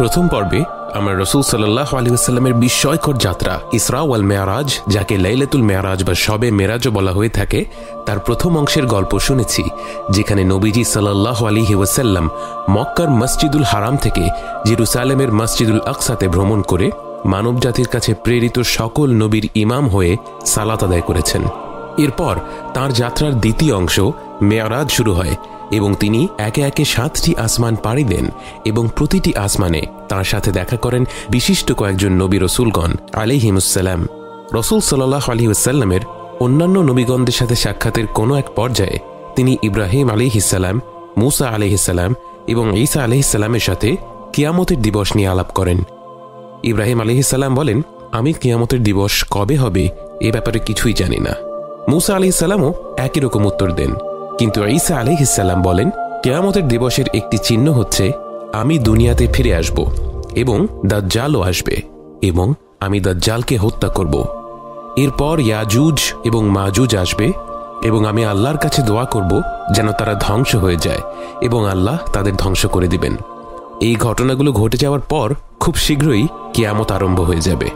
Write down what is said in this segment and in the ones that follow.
প্রথম পর্বে আমরা রসুল সাল্লাহ আলী আসাল্লামের বিস্ময়কর যাত্রা, ইসরা ওয়াল মেয়ারাজ, যাকে লাইলাতুল মেয়ারাজ বা সবে মেরাজও বলা হয়ে থাকে, তার প্রথম অংশের গল্প শুনেছি, যেখানে নবীজি সাল্লাহ আলী ওয়াসাল্লাম মক্কার মসজিদুল হারাম থেকে জিরুসালেমের মসজিদুল আকসাতে ভ্রমণ করে মানব জাতির কাছে প্রেরিত সকল নবীর ইমাম হয়ে সালাত আদায় করেছেন। এরপর তার যাত্রার দ্বিতীয় অংশ মেয়ারাজ শুরু হয় এবং তিনি একে একে সাতটি আসমান পাড়ি দেন এবং প্রতিটি আসমানে তার সাথে দেখা করেন বিশিষ্ট কয়েকজন নবী রসুলগণ আলিহিমুসাল্লাম রসুল সাল্লাহ আলহিউসাল্লামের অন্যান্য নবীগণদের সাথে সাক্ষাতের কোনো এক পর্যায়ে তিনি ইব্রাহিম আলিহিসাল্লাম মুসা আলিহিসাল্লাম এবং ঈসা আলিহিসাল্লামের সাথে কিয়ামতের দিবস নিয়ে আলাপ করেন। ইব্রাহিম আলিহিসাল্লাম বলেন, আমি কিয়ামতের দিবস কবে হবে? এ ব্যাপারে কিছুই জানি না। মুসা আলিহিসাল্লামও একই রকম উত্তর দেন। কিন্তু ঈসা আলিহিসাল্লাম বলেন, কেয়ামতের দিবসের একটি চিহ্ন হচ্ছে, আমি দুনিয়াতে ফিরে আসব এবং দাজ্জালও আসবে এবং আমি দাজ্জালকে হত্যা করব। এরপর ইয়াজুজ এবং মাজুজ আসবে এবং আমি আল্লাহর কাছে দোয়া করব যেন তারা ধ্বংস হয়ে যায় এবং আল্লাহ তাদের ধ্বংস করে দিবেন। এই ঘটনাগুলো ঘটে যাওয়ার পর খুব শীঘ্রই কিয়ামত আরম্ভ হয়ে যাবে।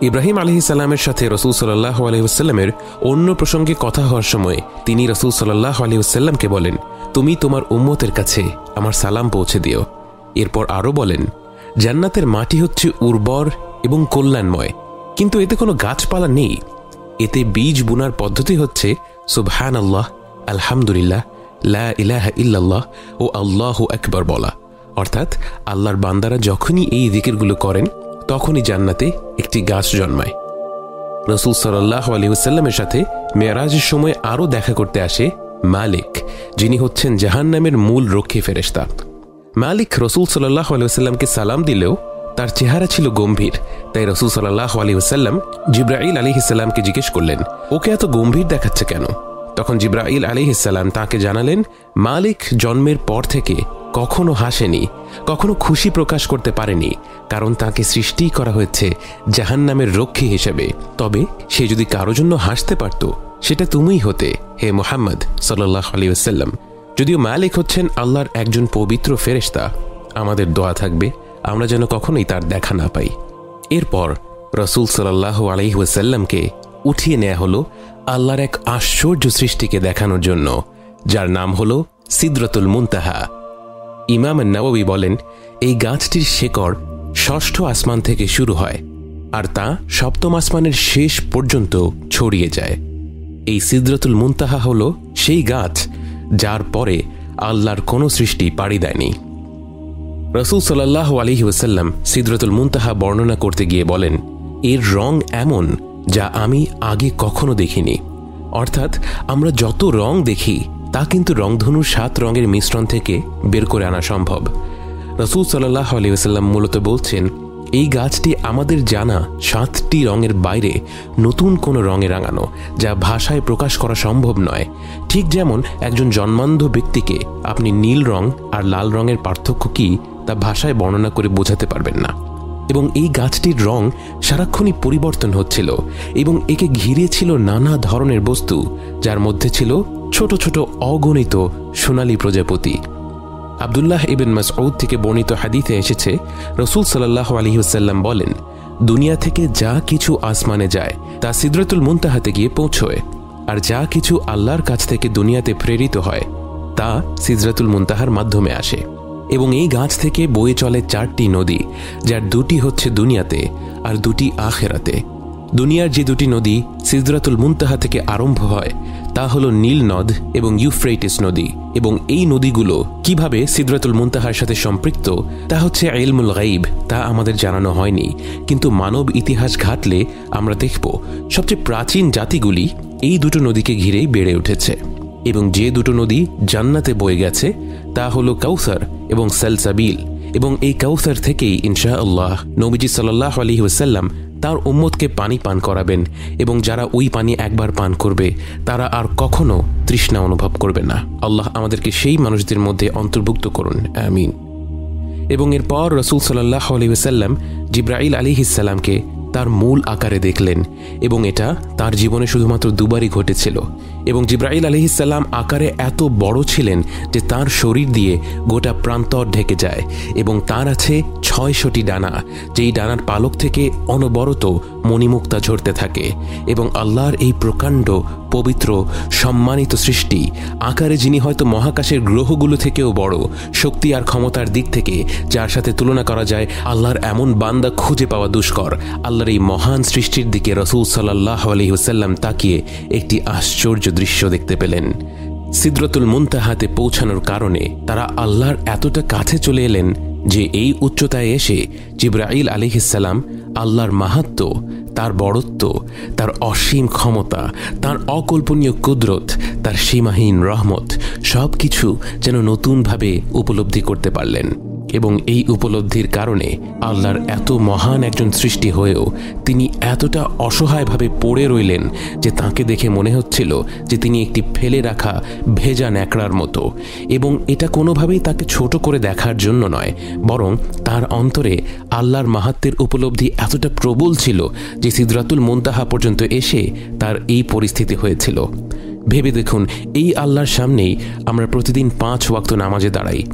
ইব্রাহিম আলহি সাল্লামের সাথে রসুল সাল্লাহ আলহিউসাল্লামের অন্য প্রসঙ্গে কথা হওয়ার সময় তিনি রসুল সাল্লাহ আলহিউসাল্লামকে বলেন, তুমি তোমার উম্মতের কাছে আমার সালাম পৌঁছে দিও। এরপর আরও বলেন, জান্নাতের মাটি হচ্ছে উর্বর এবং কল্যাণময়, কিন্তু এতে কোনো গাছপালা নেই। এতে বীজ বুনার পদ্ধতি হচ্ছে সুবহান আল্লাহ আলহামদুলিল্লাহ, লা ইলাহা ইল্লাল্লাহ ও আল্লাহ একবার বলা। অর্থাৎ আল্লাহর বান্দারা যখনই এই দিকেরগুলো করেন তখনই জান্নাতে একটি গাছ জন্মায়। রসুল সাল্লাহ আলহিউসাল্লামের সাথে মেয়ারাজের সময় আরও দেখা করতে আসে মালিক, যিনি হচ্ছেন জাহান নামের মূল রক্ষী ফেরেস্তা মালিক রসুল সাল্লাহ আলহিউসাল্লামকে সালাম দিলেও তার চেহারা ছিল গম্ভীর, তাই রসুল সাল্লাহ আলহিউসাল্লাম জিব্রাইল আলী ইসাল্লামকে জিজ্ঞেস করলেন, ওকে এত গম্ভীর দেখাচ্ছে কেন? তখন জিব্রাইল আলী ইসাল্লাম তাকে জানালেন, মালিক জন্মের পর থেকে কখনো হাসেনি, কখনো খুশি প্রকাশ করতে পারেনি, কারণ তাকে সৃষ্টি করা হয়েছে জাহান নামের রক্ষী হিসেবে। তবে সে যদি কারও জন্য হাসতে পারত, সেটা তুমিই হতে, হে মোহাম্মদ সাল্লাহ আলী ওসাল্লাম যদিও মালিক হচ্ছেন আল্লাহর একজন পবিত্র ফেরেস্তা আমাদের দোয়া থাকবে, আমরা যেন কখনোই তার দেখা না পাই। এরপর রসুল সাল্লাহ আলহিহাসাল্লামকে উঠিয়ে নেওয়া হলো আল্লাহর এক আশ্চর্য সৃষ্টিকে দেখানোর জন্য, যার নাম হল সিদ্রতুল মুন্তাহা। ইমাম নবী বলেন, এই গাছটির শেকড় ষষ্ঠ আসমান থেকে শুরু হয় আর তা সপ্তম আসমানের শেষ পর্যন্ত ছড়িয়ে যায়। এই সিদ্রতুল মুন্তাহা হল সেই গাছ যার পরে আল্লাহর কোনো সৃষ্টি পাড়ি দেয়নি। রসুল সাল্লাহ আলহি ওসাল্লাম সিদ্রতুল মুন্তাহা বর্ণনা করতে গিয়ে বলেন, এর রং এমন যা আমি আগে কখনো দেখিনি। অর্থাৎ আমরা যত রং দেখি তা কিন্তু রংধনুর সাত রঙের মিশ্রণ থেকে বের করে আনা সম্ভব। রসুল সাল্লাহ আলিয়াল্লাম মূলত বলছেন, এই গাছটি আমাদের জানা সাতটি রঙের বাইরে নতুন কোনো রঙে রাঙানো, যা ভাষায় প্রকাশ করা সম্ভব নয়। ঠিক যেমন একজন জন্মান্ধ ব্যক্তিকে আপনি নীল রং আর লাল রঙের পার্থক্য কি তা ভাষায় বর্ণনা করে বোঝাতে পারবেন না। এবং এই গাছটির রং সারাক্ষণই পরিবর্তন হচ্ছিল এবং একে ঘিরে ছিল নানা ধরনের বস্তু, যার মধ্যে ছিল ছোট ছোট অগণিত সোনালী প্রজাপতি। আবদুল্লাহ ইবেন মাসউদ থেকে বর্ণিত হাদিতে এসেছে, রসুল সাল্লাহ আলহিউসাল্লাম বলেন, দুনিয়া থেকে যা কিছু আসমানে যায়, তা সিদ্রতুল মুন্তাহাতে গিয়ে পৌঁছয়। আর যা কিছু আল্লাহর কাছ থেকে দুনিয়াতে প্রেরিত হয়, তা সিজরাতুল মুন্তাহার মাধ্যমে আসে। এবং এই গাছ থেকে বয়ে চলে চারটি নদী, যার দুটি হচ্ছে দুনিয়াতে আর দুটি আখেরাতে। দুনিয়ার যে দুটি নদী সিজরাতুল মুন্তাহা থেকে আরম্ভ হয়, তা হল নীল নদ এবং ইউফ্রেটিস নদী। এবং এই নদীগুলো কীভাবে সিদরাতুল মুন্তাহার সাথে সম্পৃক্ত, তা হচ্ছে এলমুল গাইব তা আমাদের জানানো হয়নি। কিন্তু মানব ইতিহাস ঘাটলে আমরা দেখব, সবচেয়ে প্রাচীন জাতিগুলি এই দুটো নদীকে ঘিরেই বেড়ে উঠেছে। এবং যে দুটো নদী জান্নাতে বয়ে গেছে, তা হলো কাউসার এবং সেলসাবিল। এবং এই কাউসার থেকেই ইনশা আল্লাহ নবীজি সাল্লাহ আলী ওসাল্লাম তার উম্মতকে পানি পান করাবেন এবং যারা ওই পানি একবার পান করবে, তারা আর কখনো তৃষ্ণা অনুভব করবে না। আল্লাহ আমাদেরকে সেই মানুষদের মধ্যে অন্তর্ভুক্ত করুন। আমিন। এবং এরপর রসুল সাল্লাহ আলী ওসাল্লাম জিব্রাইল আলী ইসাল্লামকে তার মূল আকারে দেখলেন এবং এটা তার জীবনে শুধুমাত্র দুবারই ঘটেছিল। এবং জিব্রাইল আলহিসাল্লাম আকারে এত বড় ছিলেন যে তার শরীর দিয়ে গোটা প্রান্তর ঢেকে যায় এবং তার আছে ছয়শটি ডানা, যেই ডানার পালক থেকে অনবরত মণিমুক্তা ঝরতে থাকে এবং আল্লাহর এই প্রকাণ্ড পবিত্র, সম্মানিত সৃষ্টি আকারে যিনি হয়তো মহাকাশের গ্রহগুলো থেকেও বড়, শক্তি আর ক্ষমতার দিক থেকে যার সাথে তুলনা করা যায় আল্লাহর এমন বান্দা খুঁজে পাওয়া দুষ্কর। আল্লাহর এই মহান সৃষ্টির দিকে রসুল সাল্লাহ আলহিহসাল্লাম তাকিয়ে একটি আশ্চর্য দৃশ্য দেখতে পেলেন। সিদ্রতুল মুনতাহাতে পৌঁছানোর কারণে তারা আল্লাহর এতটা কাছে চলে এলেন যে এই উচ্চতায় এসে জিব্রাইল আলিহিসাল্লাম আল্লাহর মাহাত্ম, তার বড়ত্ব, তার অসীম ক্ষমতা, তার অকল্পনীয় কুদরত, তার সীমাহীন রহমত সব কিছু যেন নতুনভাবে উপলব্ধি করতে পারলেন। এবং এই উপলব্ধির কারণে আল্লাহর এত মহান একজন সৃষ্টি হয়েও তিনি এতটা অসহায়ভাবে পড়ে রইলেন যে তাকে দেখে মনে হচ্ছিল যে তিনি একটি ফেলে রাখা ভেজা ন্যাকড়ার মতো। এবং এটা কোনোভাবেই তাকে ছোট করে দেখার জন্য নয়, বরং তার অন্তরে আল্লাহর মাহাত্মের উপলব্ধি এতটা প্রবল ছিল যে সিদ্রাতুল মুন্তাহা পর্যন্ত এসে তার এই পরিস্থিতি হয়েছিল। ভেবে দেখুন, এই আল্লাহর সামনেই আমরা প্রতিদিন পাঁচ ওয়াক্ত নামাজে দাঁড়াই।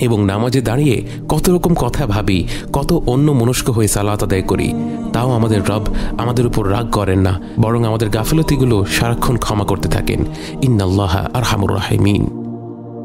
এবং নামাজে দাঁড়িয়ে কত রকম কথা ভাবি, কত অন্য মনস্ক হয়ে সালাত আদায় করি, তাও আমাদের রব আমাদের উপর রাগ করেন না, বরং আমাদের গাফিলতিগুলো সারাক্ষণ ক্ষমা করতে থাকেন। ইন্নাল্লাহ আর হামুর রাহিমিন।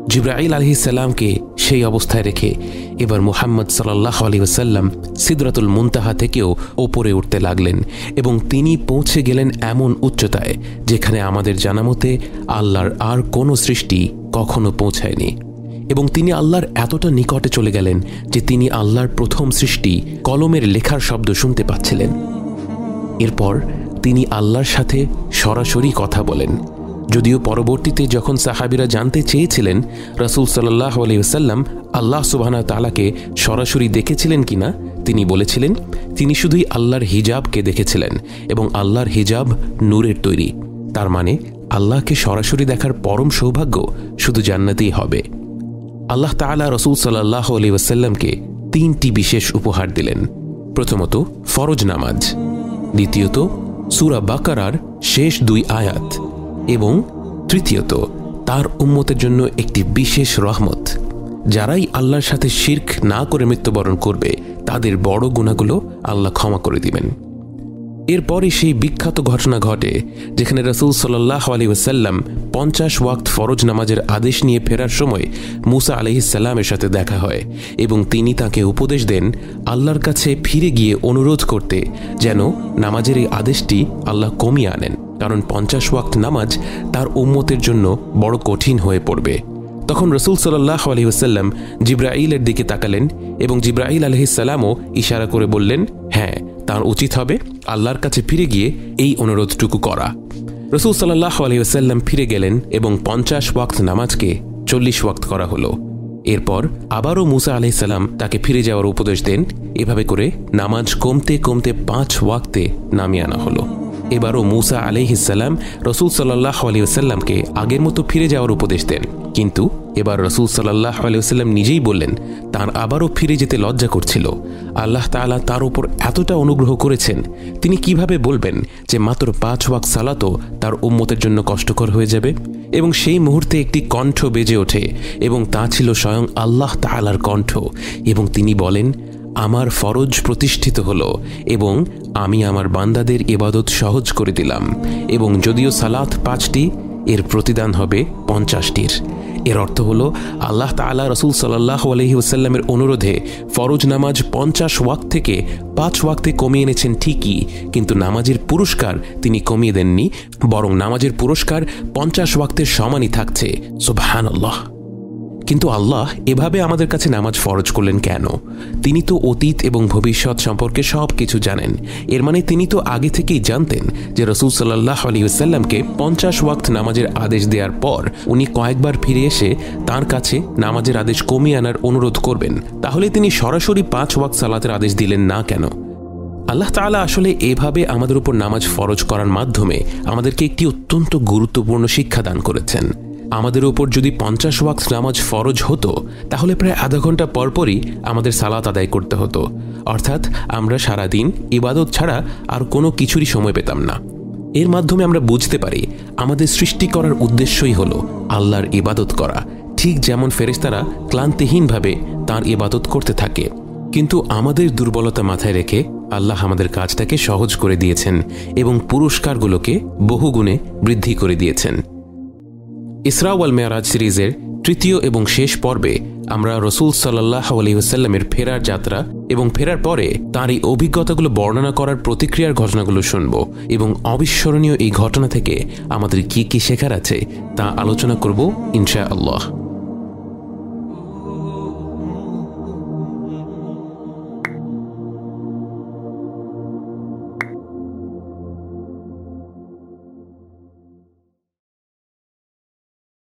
জিব্রাইল আলহি সাল্লামকে সেই অবস্থায় রেখে এবার মুহাম্মদ সাল্লাহ আলী ওসাল্লাম সিদরাতুল মুনতাহা থেকেও ওপরে উঠতে লাগলেন এবং তিনি পৌঁছে গেলেন এমন উচ্চতায়, যেখানে আমাদের জানামতে আল্লাহর আর কোনো সৃষ্টি কখনো পৌঁছায়নি। এবং তিনি আল্লাহর এতটা নিকটে চলে গেলেন যে তিনি আল্লাহর প্রথম সৃষ্টি কলমের লেখার শব্দ শুনতে পাচ্ছিলেন। এরপর তিনি আল্লাহর সাথে সরাসরি কথা বলেন। যদিও পরবর্তীতে যখন সাহাবিরা জানতে চেয়েছিলেন রাসুল সাল্লাহ আলহিহাল্লাম আল্লাহ সুবাহানা তালাকে সরাসরি দেখেছিলেন কিনা, তিনি বলেছিলেন, তিনি শুধুই আল্লাহর হিজাবকে দেখেছিলেন এবং আল্লাহর হিজাব নূরের তৈরি। তার মানে আল্লাহকে সরাসরি দেখার পরম সৌভাগ্য শুধু জান্নাতেই হবে। আল্লাহ তালা রসুল সাল্লাহ আলী ওয়াসাল্লামকে তিনটি বিশেষ উপহার দিলেন। প্রথমত, ফরজ নামাজ। দ্বিতীয়ত, সুরা বাকারার শেষ দুই আয়াত। এবং তৃতীয়ত, তার উম্মতের জন্য একটি বিশেষ রহমত। যারাই আল্লাহর সাথে শির্ক না করে মৃত্যুবরণ করবে, তাদের বড় গুণাগুলো আল্লাহ ক্ষমা করে দিবেন। এরপরে সেই বিখ্যাত ঘটনা ঘটে, যেখানে রসুল সাল্লাহ আলী ওসাল্লাম পঞ্চাশ ওয়াক্ত ফরজ নামাজের আদেশ নিয়ে ফেরার সময় মুসা আলহিসাল্লামের সাথে দেখা হয় এবং তিনি তাকে উপদেশ দেন, আল্লাহর কাছে ফিরে গিয়ে অনুরোধ করতে যেন নামাজের এই আদেশটি আল্লাহ কমিয়ে আনেন, কারণ পঞ্চাশ ওয়াক্ত নামাজ তার উম্মতের জন্য বড় কঠিন হয়ে পড়বে। তখন রসুল সাল্লাহ আলহি ওসাল্লাম জিব্রাইলের দিকে তাকালেন এবং জিব্রাইল আলহিসাল্লামও ইশারা করে বললেন হ্যাঁ তার উচিত হবে আল্লাহর কাছে ফিরে গিয়ে এই অনুরোধটুকু করা। রসুল সাল্লাহ আলহিউসাল্লাম ফিরে গেলেন এবং পঞ্চাশ ওয়াক্ত নামাজকে চল্লিশ ওয়াক্ত করা হলো। এরপর আবারও মুসা আলহিসাল্লাম তাকে ফিরে যাওয়ার উপদেশ দেন। এভাবে করে নামাজ কমতে কমতে পাঁচ ওয়াক্তে নামিয়ে আনা হলো। এবারও মুসা আলহিসাল্লাম রসুল সাল্লাহ আলিয়াল্লামকে আগের মতো ফিরে যাওয়ার উপদেশ দেন। কিন্তু এবার রসুল সাল্লাহ আলিয়াল্লাম নিজেই বললেন, তার আবারও ফিরে যেতে লজ্জা করছিল। আল্লাহ তালা তার উপর এতটা অনুগ্রহ করেছেন। তিনি কীভাবে বলবেন যে মাত্র পাঁচ ওয়াক সালাতো তার উম্মতের জন্য কষ্টকর হয়ে যাবে? এবং সেই মুহূর্তে একটি কণ্ঠ বেজে ওঠে এবং তা ছিল স্বয়ং আল্লাহ তালার কণ্ঠ। এবং তিনি বলেন আমার ফরজ প্রতিষ্ঠিত হলো এবং আমি আমার বান্দাদের ইবাদত সহজ করে দিলাম এবং যদিও সালাত পাঁচটি, এর প্রতিদান হবে পঞ্চাশটির। এর অর্থ হল আল্লাহ তালা রসুল সাল্লাহ আলহি ওসাল্লামের অনুরোধে ফরজ নামাজ পঞ্চাশ ওয়াক থেকে পাঁচ ওয়াক্তে কমিয়ে এনেছেন ঠিকই, কিন্তু নামাজের পুরস্কার তিনি কমিয়ে দেননি, বরং নামাজের পুরস্কার পঞ্চাশ ওয়াক্তের সমানই থাকছে। সুবহান আল্লাহ কিন্তু আল্লাহ এভাবে আমাদের কাছে নামাজ ফরজ করলেন কেন? তিনি তো অতীত এবং ভবিষ্যৎ সম্পর্কে সব কিছু জানেন। এর মানে তিনি তো আগে থেকেই জানতেন যে রসুল সাল্লাহ আলী সাল্লামকে পঞ্চাশ ওয়াক্ত নামাজের আদেশ দেওয়ার পর উনি কয়েকবার ফিরে এসে তার কাছে নামাজের আদেশ কমিয়ে আনার অনুরোধ করবেন। তাহলে তিনি সরাসরি পাঁচ ওয়াক্ত সালাতের আদেশ দিলেন না কেন? আল্লাহ তালা আসলে এভাবে আমাদের উপর নামাজ ফরজ করার মাধ্যমে আমাদেরকে একটি অত্যন্ত গুরুত্বপূর্ণ শিক্ষা দান করেছেন। আমাদের উপর যদি পঞ্চাশ ওয়াক্স নামাজ ফরজ হতো, তাহলে প্রায় আধা ঘণ্টা পরপরই আমাদের সালাত আদায় করতে হতো। অর্থাৎ আমরা সারাদিন ইবাদত ছাড়া আর কোনো কিছুরই সময় পেতাম না। এর মাধ্যমে আমরা বুঝতে পারি আমাদের সৃষ্টি করার উদ্দেশ্যই হল আল্লাহর ইবাদত করা। ঠিক যেমন ফেরেস্তারা ক্লান্তিহীনভাবে তার ইবাদত করতে থাকে। কিন্তু আমাদের দুর্বলতা মাথায় রেখে আল্লাহ আমাদের কাজটাকে সহজ করে দিয়েছেন এবং পুরস্কারগুলোকে বহুগুণে বৃদ্ধি করে দিয়েছেন। ইসরা ওয়াল মেয়ারাজ সিরিজের তৃতীয় এবং শেষ পর্বে আমরা রসুল সাল্লাহ আলহিউসাল্লামের ফেরার যাত্রা এবং ফেরার পরে তাঁর এই অভিজ্ঞতাগুলো বর্ণনা করার প্রতিক্রিয়ার ঘটনাগুলো শুনব এবং অবিস্মরণীয় এই ঘটনা থেকে আমাদের কি কি শেখার আছে তা আলোচনা করব ইনশা আল্লাহ